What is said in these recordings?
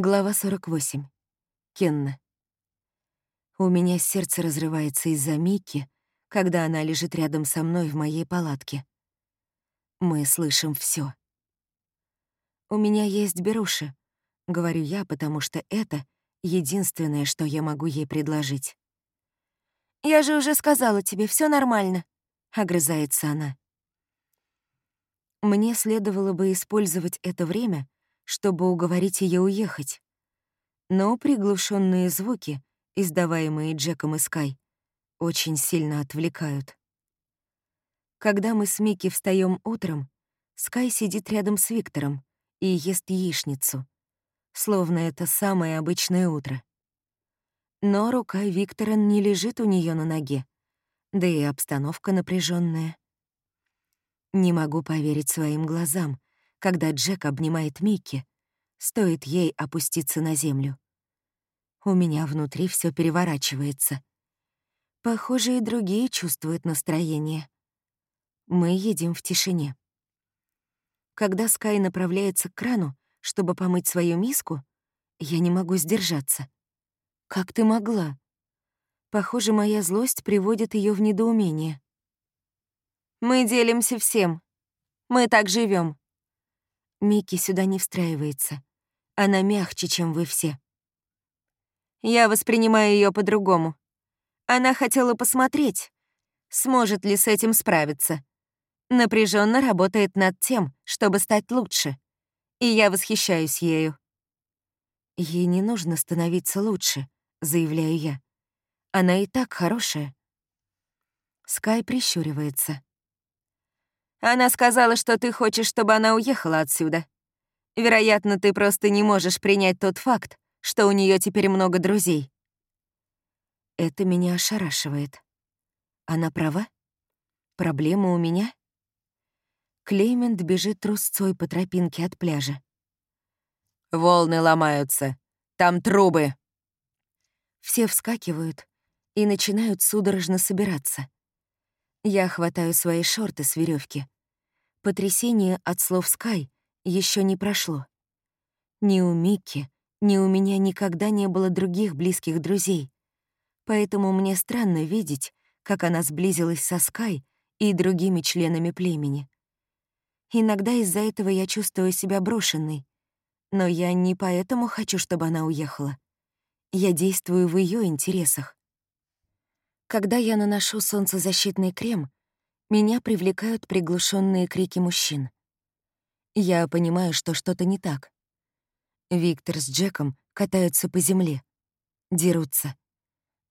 Глава 48. Кенна. У меня сердце разрывается из-за Микки, когда она лежит рядом со мной в моей палатке. Мы слышим все. «У меня есть беруши», — говорю я, потому что это единственное, что я могу ей предложить. «Я же уже сказала тебе, все нормально», — огрызается она. Мне следовало бы использовать это время, чтобы уговорить ее уехать. Но приглушенные звуки, издаваемые Джеком и Скай, очень сильно отвлекают. Когда мы с Микки встаем утром, Скай сидит рядом с Виктором и ест яичницу, словно это самое обычное утро. Но рука Виктора не лежит у нее на ноге, да и обстановка напряженная. Не могу поверить своим глазам, когда Джек обнимает Микки, стоит ей опуститься на землю. У меня внутри все переворачивается. Похоже, и другие чувствуют настроение. Мы едем в тишине. Когда Скай направляется к крану, чтобы помыть свою миску, я не могу сдержаться. Как ты могла? Похоже, моя злость приводит ее в недоумение. Мы делимся всем. Мы так живем. Микки сюда не встраивается. Она мягче, чем вы все. Я воспринимаю ее по-другому. Она хотела посмотреть, сможет ли с этим справиться. Напряженно работает над тем, чтобы стать лучше. И я восхищаюсь ею. Ей не нужно становиться лучше, заявляю я. Она и так хорошая. Скай прищуривается. Она сказала, что ты хочешь, чтобы она уехала отсюда. Вероятно, ты просто не можешь принять тот факт, что у нее теперь много друзей. Это меня ошарашивает. Она права? Проблема у меня? Клеймент бежит трусцой по тропинке от пляжа. «Волны ломаются. Там трубы». Все вскакивают и начинают судорожно собираться. Я хватаю свои шорты с веревки. Потрясение от слов Скай еще не прошло. Ни у Микки, ни у меня никогда не было других близких друзей. Поэтому мне странно видеть, как она сблизилась со Скай и другими членами племени. Иногда из-за этого я чувствую себя брошенной. Но я не поэтому хочу, чтобы она уехала. Я действую в ее интересах. Когда я наношу солнцезащитный крем, меня привлекают приглушенные крики мужчин. Я понимаю, что что-то не так. Виктор с Джеком катаются по земле, дерутся.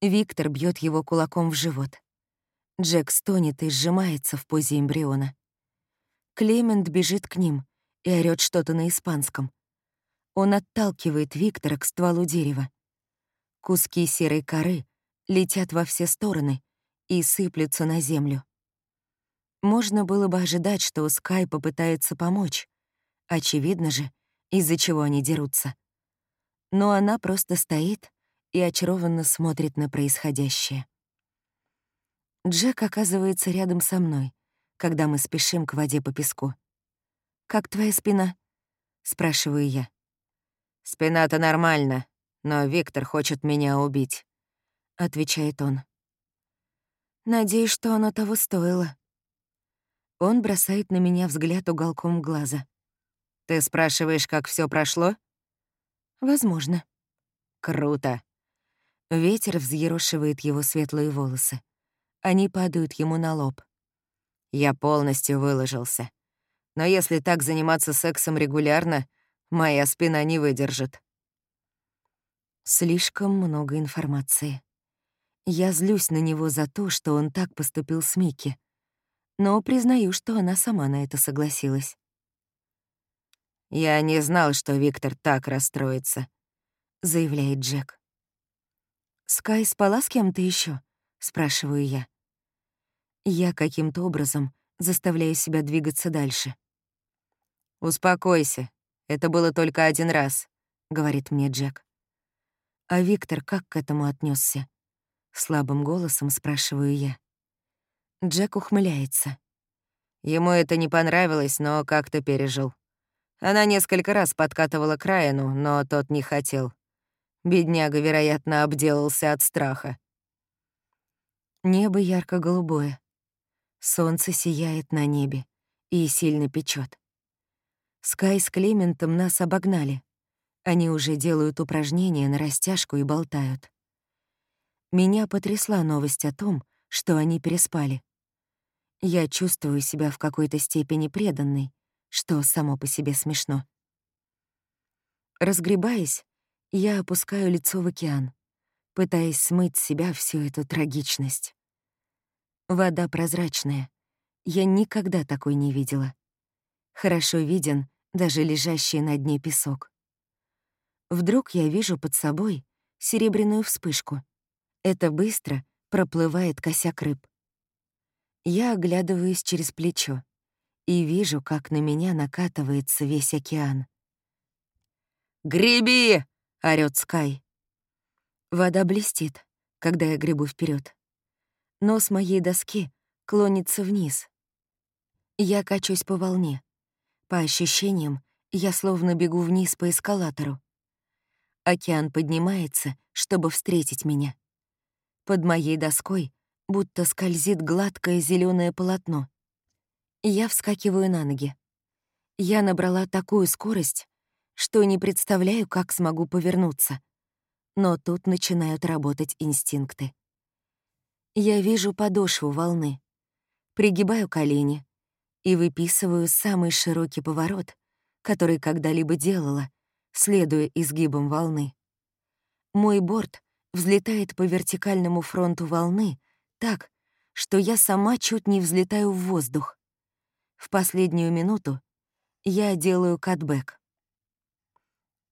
Виктор бьет его кулаком в живот. Джек стонет и сжимается в позе эмбриона. Клемент бежит к ним и орёт что-то на испанском. Он отталкивает Виктора к стволу дерева. Куски серой коры летят во все стороны и сыплются на землю. Можно было бы ожидать, что Скай попытается помочь. Очевидно же, из-за чего они дерутся. Но она просто стоит и очарованно смотрит на происходящее. Джек оказывается рядом со мной, когда мы спешим к воде по песку. «Как твоя спина?» — спрашиваю я. «Спина-то нормально, но Виктор хочет меня убить. — отвечает он. «Надеюсь, что оно того стоило». Он бросает на меня взгляд уголком глаза. «Ты спрашиваешь, как все прошло?» «Возможно». «Круто». Ветер взъерошивает его светлые волосы. Они падают ему на лоб. Я полностью выложился. Но если так заниматься сексом регулярно, моя спина не выдержит. Слишком много информации. Я злюсь на него за то, что он так поступил с Микки, но признаю, что она сама на это согласилась. «Я не знал, что Виктор так расстроится», — заявляет Джек. «Скай спала с кем-то еще? спрашиваю я. Я каким-то образом заставляю себя двигаться дальше. «Успокойся, это было только один раз», — говорит мне Джек. А Виктор как к этому отнесся? Слабым голосом спрашиваю я. Джек ухмыляется. Ему это не понравилось, но как-то пережил. Она несколько раз подкатывала к Райану, но тот не хотел. Бедняга, вероятно, обделался от страха. Небо ярко-голубое. Солнце сияет на небе и сильно печет. Скай с Клементом нас обогнали. Они уже делают упражнения на растяжку и болтают. Меня потрясла новость о том, что они переспали. Я чувствую себя в какой-то степени преданной, что само по себе смешно. Разгребаясь, я опускаю лицо в океан, пытаясь смыть с себя всю эту трагичность. Вода прозрачная. Я никогда такой не видела. Хорошо виден даже лежащий на дне песок. Вдруг я вижу под собой серебряную вспышку. Это быстро проплывает косяк рыб. Я оглядываюсь через плечо и вижу, как на меня накатывается весь океан. «Греби!» — орёт Скай. Вода блестит, когда я гребу вперед. Нос моей доски клонится вниз. Я качусь по волне. По ощущениям, я словно бегу вниз по эскалатору. Океан поднимается, чтобы встретить меня. Под моей доской будто скользит гладкое зеленое полотно. Я вскакиваю на ноги. Я набрала такую скорость, что не представляю, как смогу повернуться. Но тут начинают работать инстинкты. Я вижу подошву волны, пригибаю колени и выписываю самый широкий поворот, который когда-либо делала, следуя изгибам волны. Мой борт взлетает по вертикальному фронту волны так, что я сама чуть не взлетаю в воздух. В последнюю минуту я делаю катбэк.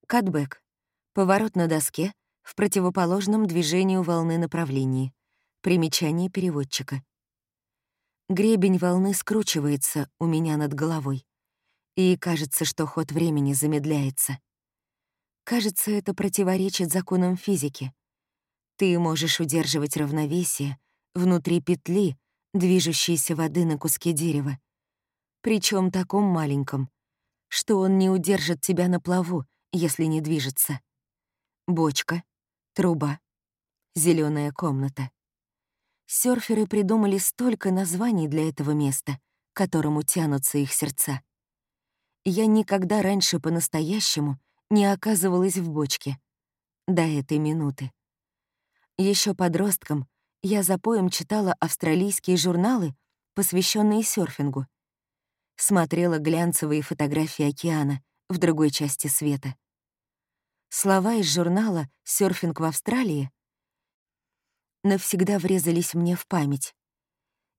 Катбэк — поворот на доске в противоположном движению волны направлении. Примечание переводчика. Гребень волны скручивается у меня над головой, и кажется, что ход времени замедляется. Кажется, это противоречит законам физики. Ты можешь удерживать равновесие внутри петли, движущейся воды на куске дерева, причем таком маленьком, что он не удержит тебя на плаву, если не движется. Бочка, труба, зеленая комната. Сёрферы придумали столько названий для этого места, к которому тянутся их сердца. Я никогда раньше по-настоящему не оказывалась в бочке. До этой минуты. Еще подростком я за поем читала австралийские журналы, посвященные серфингу смотрела глянцевые фотографии океана в другой части света. Слова из журнала «Сёрфинг в Австралии» навсегда врезались мне в память,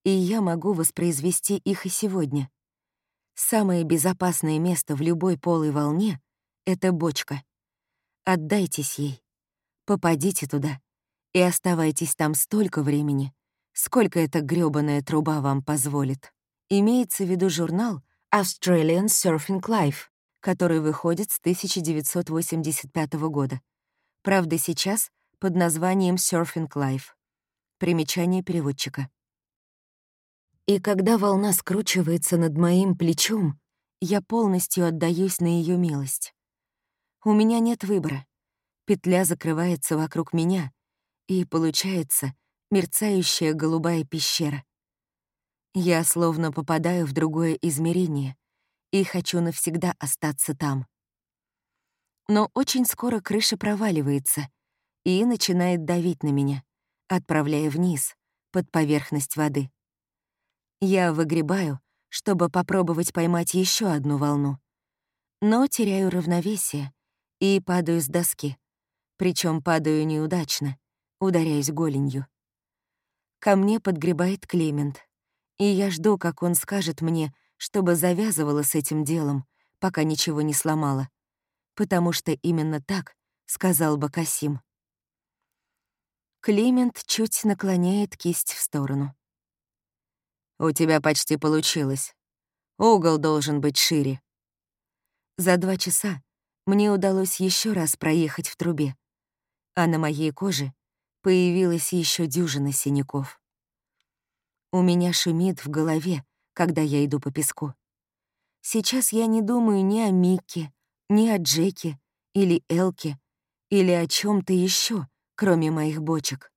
и я могу воспроизвести их и сегодня. Самое безопасное место в любой полой волне — это бочка. Отдайтесь ей, попадите туда и оставайтесь там столько времени, сколько эта грёбаная труба вам позволит. Имеется в виду журнал Australian Surfing Life, который выходит с 1985 года. Правда, сейчас под названием Surfing Life. Примечание переводчика. И когда волна скручивается над моим плечом, я полностью отдаюсь на ее милость. У меня нет выбора. Петля закрывается вокруг меня, и получается мерцающая голубая пещера. Я словно попадаю в другое измерение и хочу навсегда остаться там. Но очень скоро крыша проваливается и начинает давить на меня, отправляя вниз, под поверхность воды. Я выгребаю, чтобы попробовать поймать еще одну волну, но теряю равновесие и падаю с доски, причем падаю неудачно, ударяюсь голенью. Ко мне подгребает Клемент — и я жду, как он скажет мне, чтобы завязывала с этим делом, пока ничего не сломала. Потому что именно так сказал бы Касим. Климент чуть наклоняет кисть в сторону. «У тебя почти получилось. Угол должен быть шире». За два часа мне удалось еще раз проехать в трубе, а на моей коже появилась еще дюжина синяков. У меня шумит в голове, когда я иду по песку. Сейчас я не думаю ни о Микке, ни о Джеке или Элке, или о чем то еще, кроме моих бочек.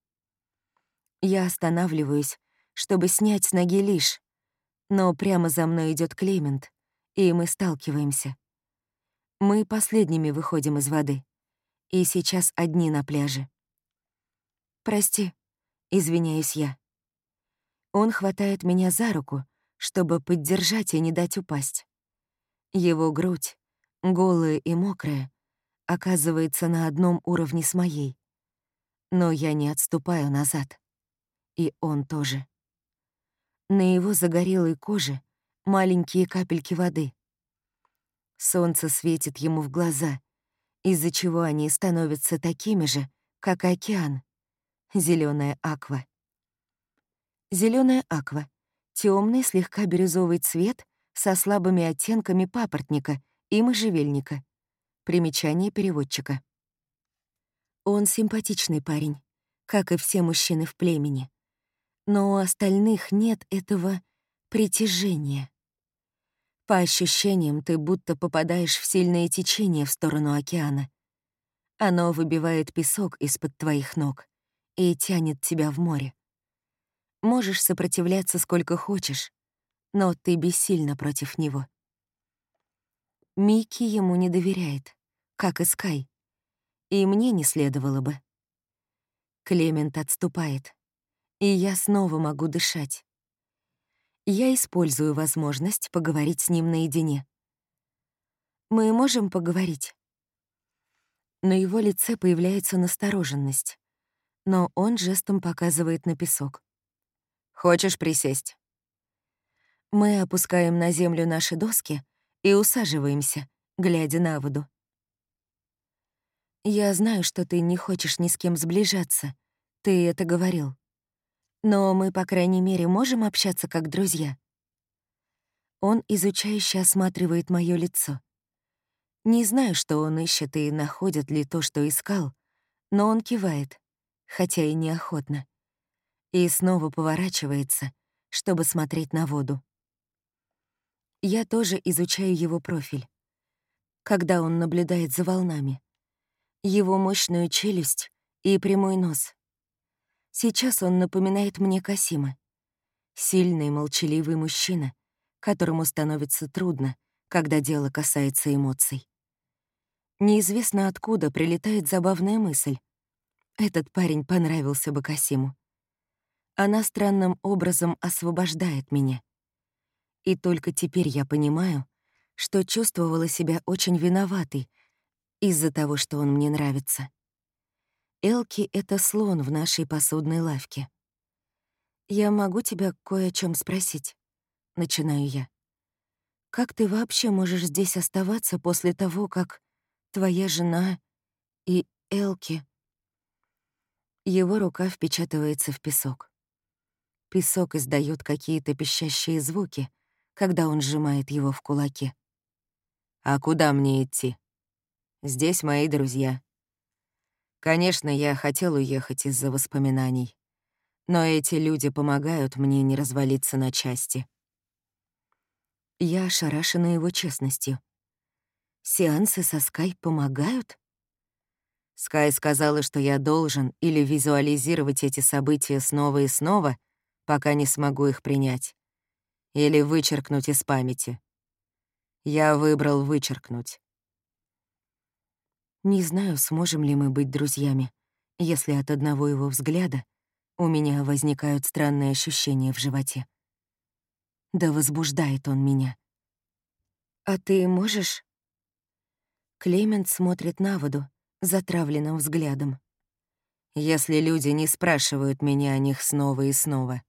Я останавливаюсь, чтобы снять с ноги лишь, но прямо за мной идет Клемент, и мы сталкиваемся. Мы последними выходим из воды, и сейчас одни на пляже. «Прости», — извиняюсь я. Он хватает меня за руку, чтобы поддержать и не дать упасть. Его грудь, голая и мокрая, оказывается на одном уровне с моей. Но я не отступаю назад. И он тоже. На его загорелой коже маленькие капельки воды. Солнце светит ему в глаза, из-за чего они становятся такими же, как океан. Зеленая аква. Зеленая аква — темный, слегка бирюзовый цвет со слабыми оттенками папоротника и можжевельника. Примечание переводчика. Он симпатичный парень, как и все мужчины в племени. Но у остальных нет этого притяжения. По ощущениям, ты будто попадаешь в сильное течение в сторону океана. Оно выбивает песок из-под твоих ног и тянет тебя в море. Можешь сопротивляться сколько хочешь, но ты бессильна против него. Микки ему не доверяет, как и Скай. И мне не следовало бы. Клемент отступает, и я снова могу дышать. Я использую возможность поговорить с ним наедине. Мы можем поговорить? На его лице появляется настороженность, но он жестом показывает на песок. Хочешь присесть? Мы опускаем на землю наши доски и усаживаемся, глядя на воду. Я знаю, что ты не хочешь ни с кем сближаться. Ты это говорил. Но мы, по крайней мере, можем общаться как друзья. Он изучающе осматривает моё лицо. Не знаю, что он ищет и находит ли то, что искал, но он кивает, хотя и неохотно и снова поворачивается, чтобы смотреть на воду. Я тоже изучаю его профиль. Когда он наблюдает за волнами. Его мощную челюсть и прямой нос. Сейчас он напоминает мне Касима. Сильный, молчаливый мужчина, которому становится трудно, когда дело касается эмоций. Неизвестно откуда прилетает забавная мысль. Этот парень понравился бы Касиму. Она странным образом освобождает меня. И только теперь я понимаю, что чувствовала себя очень виноватой из-за того, что он мне нравится. Элки — это слон в нашей посудной лавке. «Я могу тебя кое о чем спросить?» — начинаю я. «Как ты вообще можешь здесь оставаться после того, как твоя жена и Элки...» Его рука впечатывается в песок. Песок издает какие-то пищащие звуки, когда он сжимает его в кулаке. «А куда мне идти? Здесь мои друзья. Конечно, я хотел уехать из-за воспоминаний, но эти люди помогают мне не развалиться на части». Я ошарашена его честностью. Сеансы со Скай помогают? Скай сказала, что я должен или визуализировать эти события снова и снова, пока не смогу их принять. Или вычеркнуть из памяти. Я выбрал вычеркнуть. Не знаю, сможем ли мы быть друзьями, если от одного его взгляда у меня возникают странные ощущения в животе. Да возбуждает он меня. «А ты можешь?» Клемент смотрит на воду затравленным взглядом. «Если люди не спрашивают меня о них снова и снова,